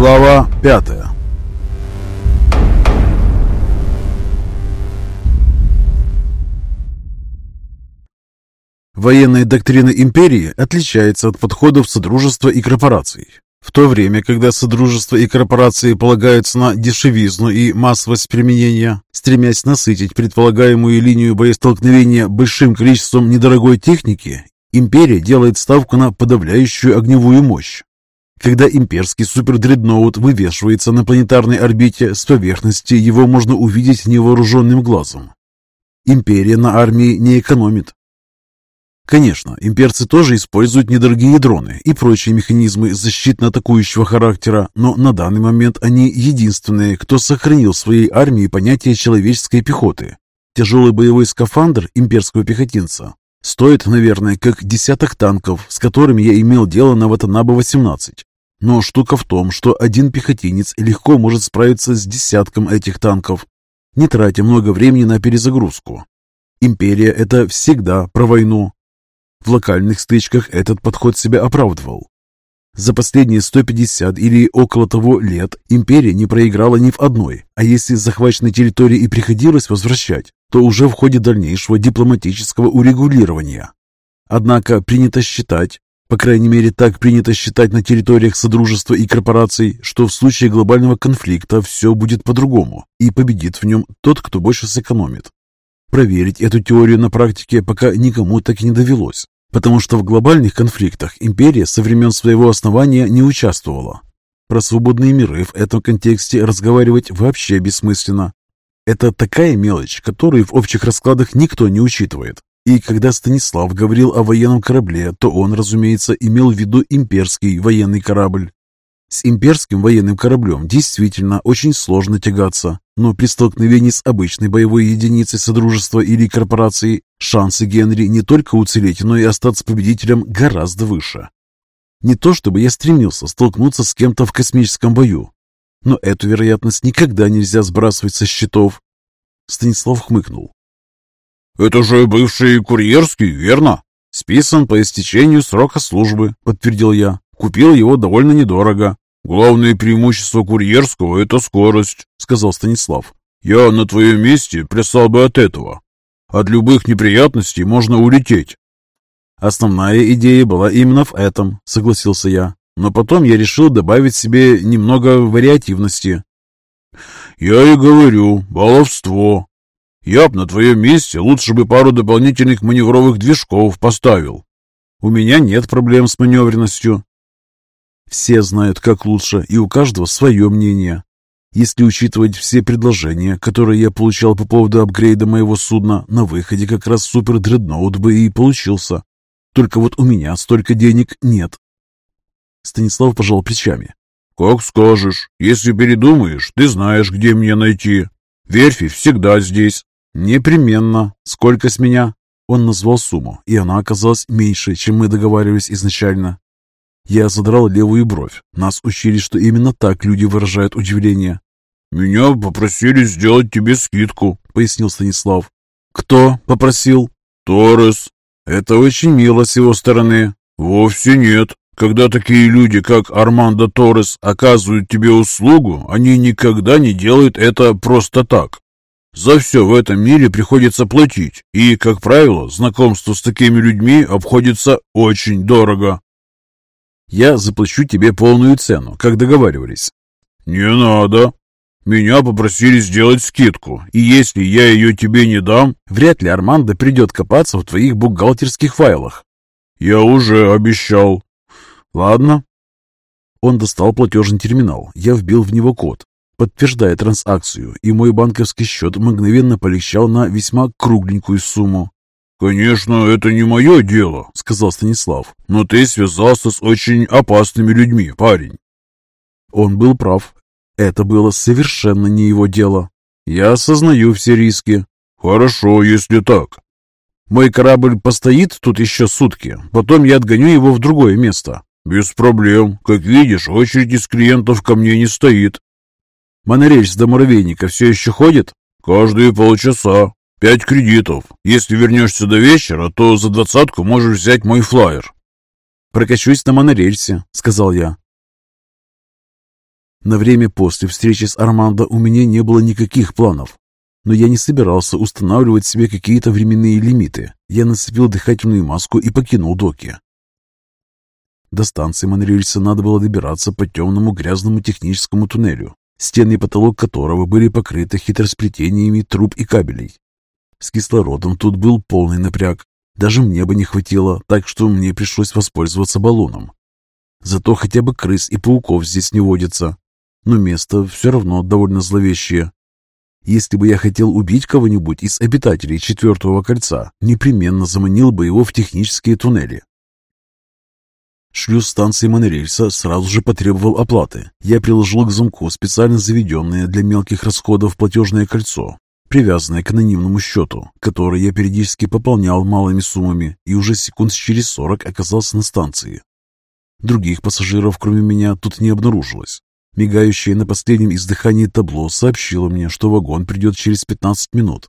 Глава пятая Военная доктрина империи отличается от подходов Содружества и корпораций. В то время, когда Содружество и корпорации полагаются на дешевизну и массовость применения, стремясь насытить предполагаемую линию боестолкновения большим количеством недорогой техники, империя делает ставку на подавляющую огневую мощь. Когда имперский супердредноут вывешивается на планетарной орбите, с поверхности его можно увидеть невооруженным глазом. Империя на армии не экономит. Конечно, имперцы тоже используют недорогие дроны и прочие механизмы защитно-атакующего характера, но на данный момент они единственные, кто сохранил в своей армии понятие человеческой пехоты. Тяжелый боевой скафандр имперского пехотинца стоит, наверное, как десяток танков, с которыми я имел дело на Ватанабе-18. Но штука в том, что один пехотинец легко может справиться с десятком этих танков, не тратя много времени на перезагрузку. Империя – это всегда про войну, в локальных стычках этот подход себя оправдывал. За последние 150 или около того лет империя не проиграла ни в одной, а если захваченной территории и приходилось возвращать, то уже в ходе дальнейшего дипломатического урегулирования. Однако принято считать, по крайней мере так принято считать на территориях Содружества и корпораций, что в случае глобального конфликта все будет по-другому, и победит в нем тот, кто больше сэкономит. Проверить эту теорию на практике пока никому так и не довелось, потому что в глобальных конфликтах империя со времен своего основания не участвовала. Про свободные миры в этом контексте разговаривать вообще бессмысленно. Это такая мелочь, которую в общих раскладах никто не учитывает. И когда Станислав говорил о военном корабле, то он, разумеется, имел в виду имперский военный корабль. С имперским военным кораблем действительно очень сложно тягаться, но при столкновении с обычной боевой единицей Содружества или корпорации шансы Генри не только уцелеть, но и остаться победителем гораздо выше. Не то чтобы я стремился столкнуться с кем-то в космическом бою, но эту вероятность никогда нельзя сбрасывать со счетов. Станислав хмыкнул. «Это же бывший курьерский, верно?» «Списан по истечению срока службы», — подтвердил я. «Купил его довольно недорого. «Главное преимущество курьерского – это скорость», – сказал Станислав. «Я на твоем месте плясал бы от этого. От любых неприятностей можно улететь». «Основная идея была именно в этом», – согласился я. «Но потом я решил добавить себе немного вариативности». «Я и говорю, баловство. Я б на твоем месте лучше бы пару дополнительных маневровых движков поставил». «У меня нет проблем с маневренностью», все знают, как лучше, и у каждого свое мнение. Если учитывать все предложения, которые я получал по поводу апгрейда моего судна, на выходе как раз супер-дредноут бы и получился. Только вот у меня столько денег нет. Станислав пожал плечами. «Как скажешь. Если передумаешь, ты знаешь, где меня найти. Верфи всегда здесь». «Непременно. Сколько с меня?» Он назвал сумму, и она оказалась меньше, чем мы договаривались изначально. Я задрал левую бровь. Нас учили, что именно так люди выражают удивление. «Меня попросили сделать тебе скидку», — пояснил Станислав. «Кто попросил?» «Торрес». «Это очень мило с его стороны». «Вовсе нет. Когда такие люди, как Армандо Торрес, оказывают тебе услугу, они никогда не делают это просто так. За все в этом мире приходится платить, и, как правило, знакомство с такими людьми обходится очень дорого. Я заплачу тебе полную цену, как договаривались». «Не надо. Меня попросили сделать скидку, и если я ее тебе не дам...» «Вряд ли Армандо придет копаться в твоих бухгалтерских файлах». «Я уже обещал». «Ладно». Он достал платежный терминал. Я вбил в него код, подтверждая транзакцию, и мой банковский счет мгновенно полегчал на весьма кругленькую сумму. «Конечно, это не мое дело», — сказал Станислав, «но ты связался с очень опасными людьми, парень». Он был прав. Это было совершенно не его дело. Я осознаю все риски. «Хорошо, если так». «Мой корабль постоит тут еще сутки, потом я отгоню его в другое место». «Без проблем. Как видишь, очередь из клиентов ко мне не стоит». «Монорельс до муравейника все еще ходит?» «Каждые полчаса. «Пять кредитов. Если вернешься до вечера, то за двадцатку можешь взять мой флаер». «Прокачусь на монорельсе», — сказал я. На время после встречи с Армандо у меня не было никаких планов. Но я не собирался устанавливать себе какие-то временные лимиты. Я нацепил дыхательную маску и покинул доки. До станции монорельса надо было добираться по темному грязному техническому туннелю, стены и потолок которого были покрыты хитросплетениями труб и кабелей. С кислородом тут был полный напряг. Даже мне бы не хватило, так что мне пришлось воспользоваться баллоном. Зато хотя бы крыс и пауков здесь не водится. Но место все равно довольно зловещее. Если бы я хотел убить кого-нибудь из обитателей четвертого кольца, непременно заманил бы его в технические туннели. Шлюз станции монорельса сразу же потребовал оплаты. Я приложил к замку специально заведенное для мелких расходов платежное кольцо, привязанное к анонимному счету, который я периодически пополнял малыми суммами и уже секунд через сорок оказался на станции. Других пассажиров, кроме меня, тут не обнаружилось. Мигающее на последнем издыхании табло сообщило мне, что вагон придет через 15 минут.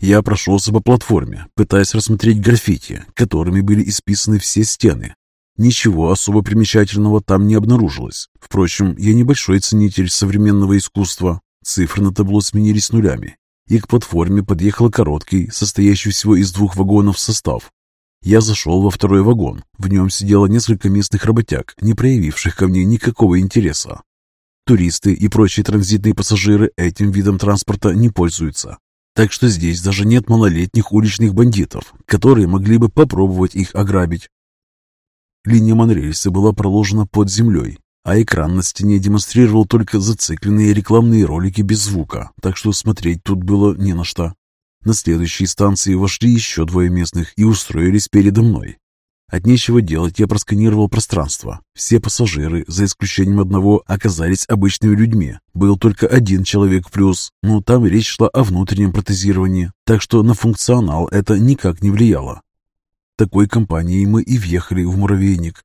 Я прошелся по платформе, пытаясь рассмотреть граффити, которыми были исписаны все стены. Ничего особо примечательного там не обнаружилось. Впрочем, я небольшой ценитель современного искусства. Цифры на табло сменились нулями, и к платформе подъехал короткий, состоящий всего из двух вагонов состав. Я зашел во второй вагон. В нем сидело несколько местных работяг, не проявивших ко мне никакого интереса. Туристы и прочие транзитные пассажиры этим видом транспорта не пользуются. Так что здесь даже нет малолетних уличных бандитов, которые могли бы попробовать их ограбить. Линия Монрельса была проложена под землей, а экран на стене демонстрировал только зацикленные рекламные ролики без звука, так что смотреть тут было не на что. На следующей станции вошли еще двое местных и устроились передо мной. От нечего делать я просканировал пространство. Все пассажиры, за исключением одного, оказались обычными людьми. Был только один человек плюс, но там речь шла о внутреннем протезировании, так что на функционал это никак не влияло. Такой компанией мы и въехали в муравейник.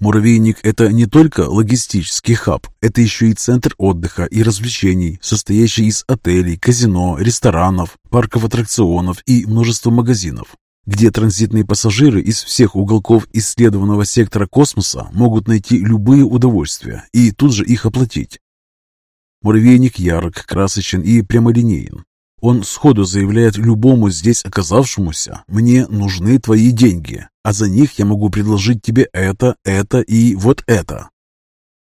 Муравейник – это не только логистический хаб, это еще и центр отдыха и развлечений, состоящий из отелей, казино, ресторанов, парков аттракционов и множества магазинов, где транзитные пассажиры из всех уголков исследованного сектора космоса могут найти любые удовольствия и тут же их оплатить. Муравейник ярок, красочен и прямолинеен. Он сходу заявляет любому здесь оказавшемуся, «Мне нужны твои деньги, а за них я могу предложить тебе это, это и вот это».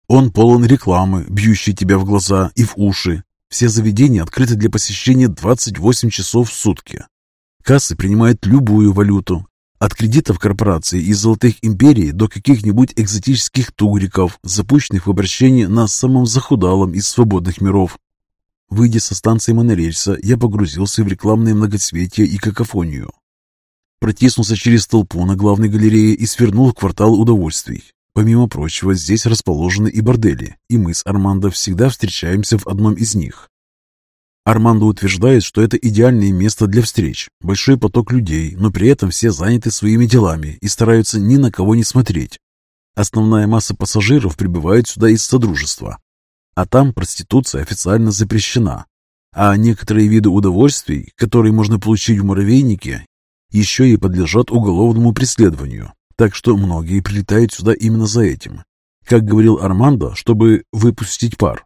Он полон рекламы, бьющей тебя в глаза и в уши. Все заведения открыты для посещения 28 часов в сутки. Кассы принимают любую валюту, от кредитов корпораций и золотых империй до каких-нибудь экзотических тугриков, запущенных в обращение на самом захудалом из свободных миров. Выйдя со станции монорельса, я погрузился в рекламное многоцветие и какофонию. Протиснулся через толпу на главной галерее и свернул в квартал удовольствий. Помимо прочего, здесь расположены и бордели, и мы с Армандо всегда встречаемся в одном из них. Армандо утверждает, что это идеальное место для встреч. Большой поток людей, но при этом все заняты своими делами и стараются ни на кого не смотреть. Основная масса пассажиров прибывает сюда из Содружества, а там проституция официально запрещена. А некоторые виды удовольствий, которые можно получить в муравейнике, еще и подлежат уголовному преследованию. Так что многие прилетают сюда именно за этим. Как говорил Армандо, чтобы выпустить пар.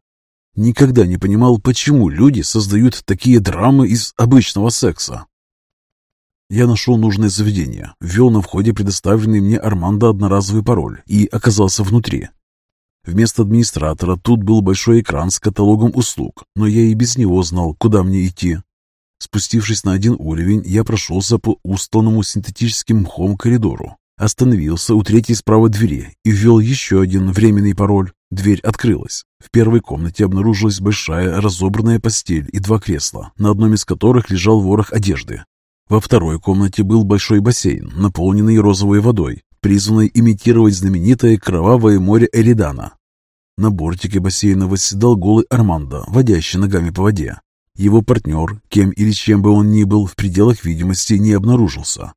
Никогда не понимал, почему люди создают такие драмы из обычного секса. Я нашел нужное заведение, ввел на входе предоставленный мне Армандо одноразовый пароль и оказался внутри. Вместо администратора тут был большой экран с каталогом услуг, но я и без него знал, куда мне идти. Спустившись на один уровень, я прошелся по устланному синтетическим мхом коридору, остановился у третьей справа двери и ввел еще один временный пароль. Дверь открылась. В первой комнате обнаружилась большая разобранная постель и два кресла, на одном из которых лежал ворох одежды. Во второй комнате был большой бассейн, наполненный розовой водой, призванной имитировать знаменитое кровавое море Эридана. На бортике бассейна восседал голый Армандо, водящий ногами по воде. Его партнер, кем или чем бы он ни был, в пределах видимости не обнаружился.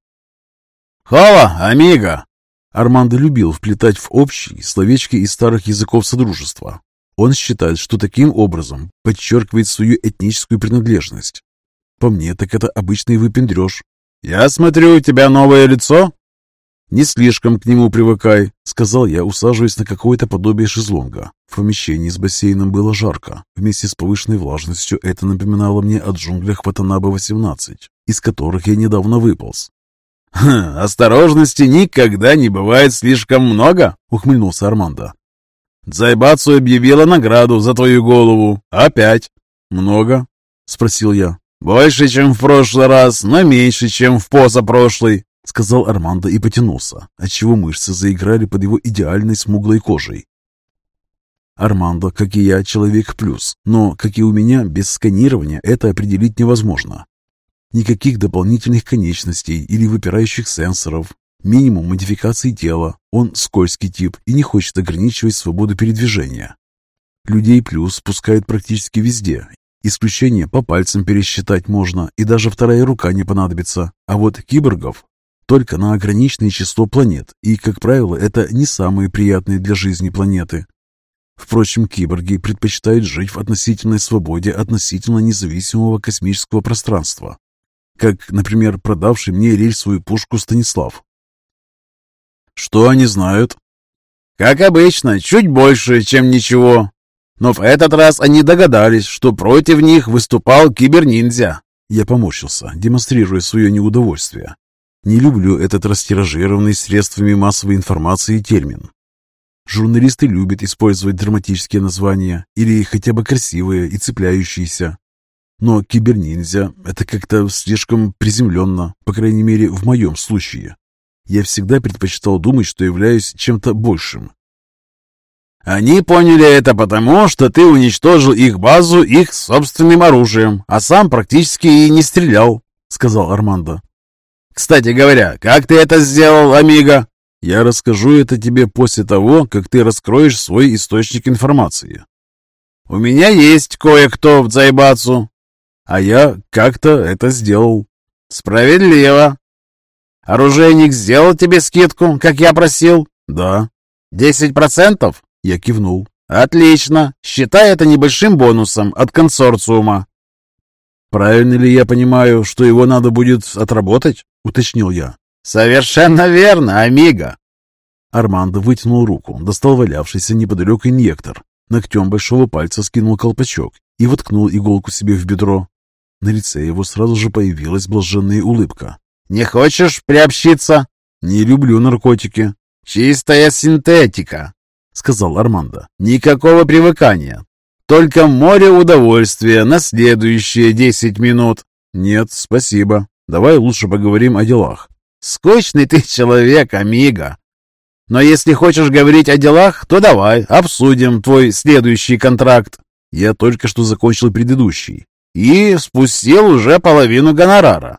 «Хола, амиго!» Армандо любил вплетать в общий словечки из старых языков Содружества. Он считает, что таким образом подчеркивает свою этническую принадлежность. По мне, так это обычный выпендреж. «Я смотрю, у тебя новое лицо?» «Не слишком к нему привыкай», — сказал я, усаживаясь на какое-то подобие шезлонга. В помещении с бассейном было жарко. Вместе с повышенной влажностью это напоминало мне о джунглях Ватанаба-18, из которых я недавно выполз. «Хм, «Осторожности никогда не бывает слишком много», — ухмыльнулся Армандо. «Дзайбацу объявила награду за твою голову. Опять». «Много?» — спросил я. «Больше, чем в прошлый раз, но меньше, чем в позапрошлый», — сказал Армандо и потянулся, отчего мышцы заиграли под его идеальной смуглой кожей. Армандо, как и я, человек плюс, но, как и у меня, без сканирования это определить невозможно. Никаких дополнительных конечностей или выпирающих сенсоров, минимум модификаций тела, он скользкий тип и не хочет ограничивать свободу передвижения. Людей плюс пускают практически везде, исключение по пальцам пересчитать можно, и даже вторая рука не понадобится, а вот киборгов только на ограниченное число планет, и, как правило, это не самые приятные для жизни планеты. Впрочем, киборги предпочитают жить в относительной свободе относительно независимого космического пространства, как, например, продавший мне рельсовую пушку Станислав. Что они знают? Как обычно, чуть больше, чем ничего. Но в этот раз они догадались, что против них выступал киберниндзя. Я поморщился, демонстрируя свое неудовольствие. Не люблю этот растиражированный средствами массовой информации термин. Журналисты любят использовать драматические названия или хотя бы красивые и цепляющиеся. Но киберниндзя – это как-то слишком приземленно, по крайней мере, в моем случае. Я всегда предпочитал думать, что являюсь чем-то большим. Они поняли это потому, что ты уничтожил их базу их собственным оружием, а сам практически и не стрелял, сказал Армандо. Кстати говоря, как ты это сделал, Амиго? Я расскажу это тебе после того, как ты раскроешь свой источник информации. У меня есть кое-кто в Дзайбацу, а я как-то это сделал. Справедливо. Оружейник сделал тебе скидку, как я просил? Да. Десять процентов? Я кивнул. Отлично. Считай это небольшим бонусом от консорциума. Правильно ли я понимаю, что его надо будет отработать? — уточнил я. «Совершенно верно, Амиго!» Армандо вытянул руку, достал валявшийся неподалеку инъектор, ногтем большого пальца скинул колпачок и воткнул иголку себе в бедро. На лице его сразу же появилась блаженная улыбка. «Не хочешь приобщиться?» «Не люблю наркотики». «Чистая синтетика», — сказал Армандо. «Никакого привыкания. Только море удовольствия на следующие десять минут». «Нет, спасибо». Давай лучше поговорим о делах. Скучный ты человек, Амиго. Но если хочешь говорить о делах, то давай, обсудим твой следующий контракт. Я только что закончил предыдущий. И спустил уже половину гонорара.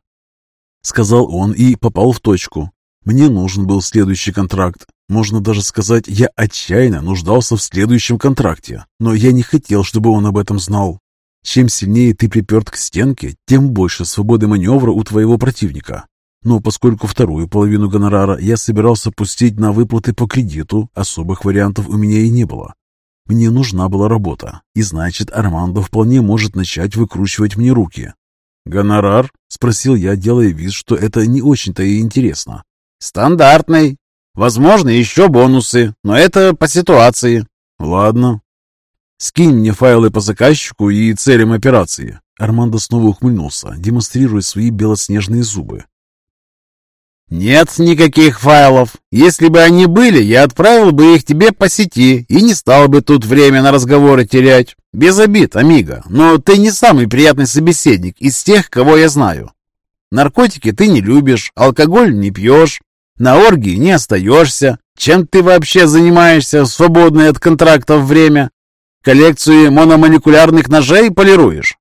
Сказал он и попал в точку. Мне нужен был следующий контракт. Можно даже сказать, я отчаянно нуждался в следующем контракте. Но я не хотел, чтобы он об этом знал. Чем сильнее ты приперт к стенке, тем больше свободы маневра у твоего противника. Но поскольку вторую половину гонорара я собирался пустить на выплаты по кредиту, особых вариантов у меня и не было. Мне нужна была работа, и значит, Армандо вполне может начать выкручивать мне руки. «Гонорар?» – спросил я, делая вид, что это не очень-то и интересно. «Стандартный. Возможно, еще бонусы, но это по ситуации». «Ладно, Скинь мне файлы по заказчику и целям операции. Армандо снова ухмыльнулся, демонстрируя свои белоснежные зубы. «Нет никаких файлов. Если бы они были, я отправил бы их тебе по сети и не стал бы тут время на разговоры терять. Без обид, Амиго, но ты не самый приятный собеседник из тех, кого я знаю. Наркотики ты не любишь, алкоголь не пьешь, на оргии не остаешься. Чем ты вообще занимаешься в свободное от контрактов время? Коллекцию мономолекулярных ножей полируешь?»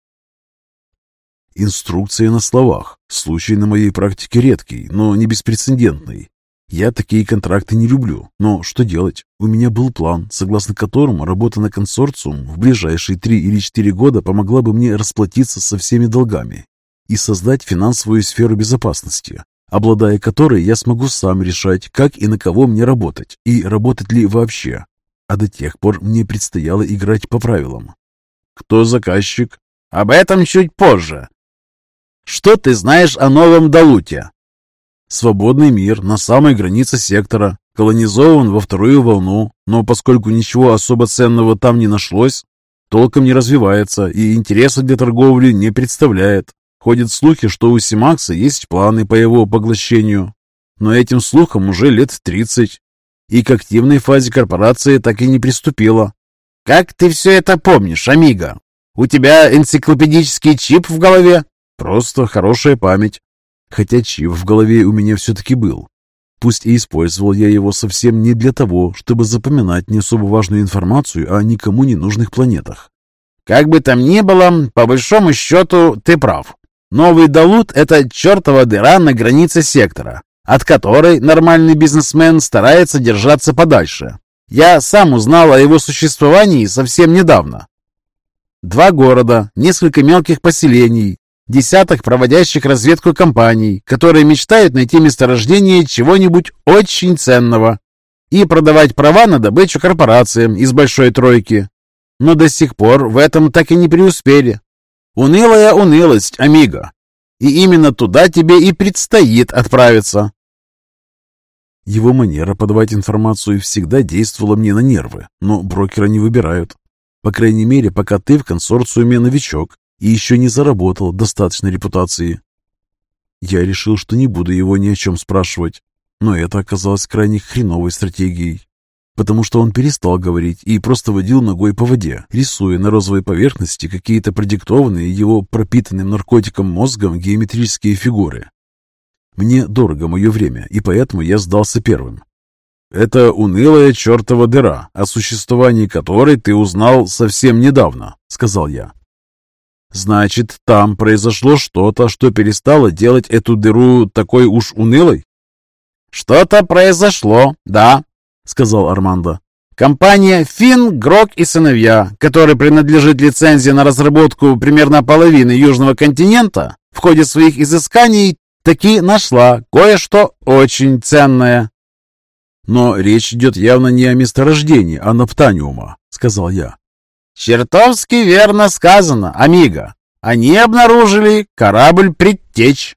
Инструкция на словах. Случай на моей практике редкий, но не беспрецедентный. Я такие контракты не люблю, но что делать? У меня был план, согласно которому работа на консорциум в ближайшие три или четыре года помогла бы мне расплатиться со всеми долгами и создать финансовую сферу безопасности, обладая которой я смогу сам решать, как и на кого мне работать, и работать ли вообще а до тех пор мне предстояло играть по правилам. «Кто заказчик?» «Об этом чуть позже. Что ты знаешь о Новом Далуте?» Свободный мир на самой границе сектора, колонизован во вторую волну, но поскольку ничего особо ценного там не нашлось, толком не развивается и интереса для торговли не представляет. Ходят слухи, что у Симакса есть планы по его поглощению, но этим слухам уже лет 30, и к активной фазе корпорации так и не приступила. «Как ты все это помнишь, Амиго? У тебя энциклопедический чип в голове?» «Просто хорошая память. Хотя чип в голове у меня все-таки был. Пусть и использовал я его совсем не для того, чтобы запоминать не особо важную информацию о никому не нужных планетах. Как бы там ни было, по большому счету ты прав. Новый Далут — это чертова дыра на границе сектора, от которой нормальный бизнесмен старается держаться подальше. Я сам узнал о его существовании совсем недавно. Два города, несколько мелких поселений, десяток проводящих разведку компаний, которые мечтают найти месторождение чего-нибудь очень ценного и продавать права на добычу корпорациям из большой тройки. Но до сих пор в этом так и не преуспели. Унылая унылость, Амиго. И именно туда тебе и предстоит отправиться. Его манера подавать информацию всегда действовала мне на нервы, но брокера не выбирают. По крайней мере, пока ты в консорциуме новичок и еще не заработал достаточной репутации. Я решил, что не буду его ни о чем спрашивать, но это оказалось крайне хреновой стратегией, потому что он перестал говорить и просто водил ногой по воде, рисуя на розовой поверхности какие-то продиктованные его пропитанным наркотиком мозгом геометрические фигуры. Мне дорого мое время, и поэтому я сдался первым. «Это унылая чертова дыра, о существовании которой ты узнал совсем недавно», — сказал я. «Значит, там произошло что-то, что перестало делать эту дыру такой уж унылой?» «Что-то произошло, да», — сказал Армандо. «Компания Фин, Грок и сыновья, которой принадлежит лицензия на разработку примерно половины Южного континента, в ходе своих изысканий таки нашла кое-что очень ценное». «Но речь идет явно не о месторождении, а наптаниума», — сказал я. «Чертовски верно сказано, Амиго. Они обнаружили корабль «Предтечь».